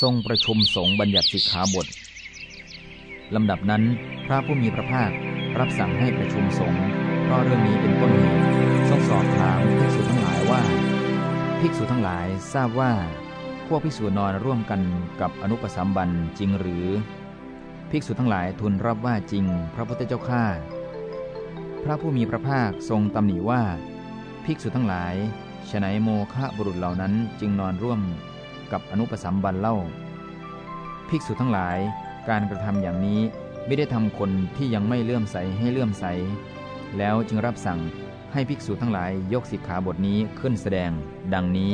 ทรงประชุมสงฆ์บัญญัติสิกขาบทลำดับนั้น พระผู้มีพระภาครับสั่งให้ประชุมสงฆ์เพราะเรื่องนี้เป็นต้นเหตุทรงสอบถามภิกษุทั้งหลายว่า ภิกษุทั้งหลายทราบว่า พวกภิกษุนอนร่วมกันกับอนุปสัมบันจริงหรือ ภิกษุทั้งหลายทูลรับว่าจริง พระพุทธเจ้าข้าพระผู้มีพระภาคทรงตำหนิว่า ภิกษุทั้งหลายฉนัยโมฆะบุรุษเหล่านั้นจึงนอนร่วม กับอนุปสัมบันเล่า ภิกษุทั้งหลาย การกระทำอย่างนี้ไม่ได้ทำคนที่ยังไม่เลื่อมใสให้เลื่อมใส แล้วจึงรับสั่งให้ภิกษุทั้งหลายยกสิกขาบทนี้ขึ้นแสดง ดังนี้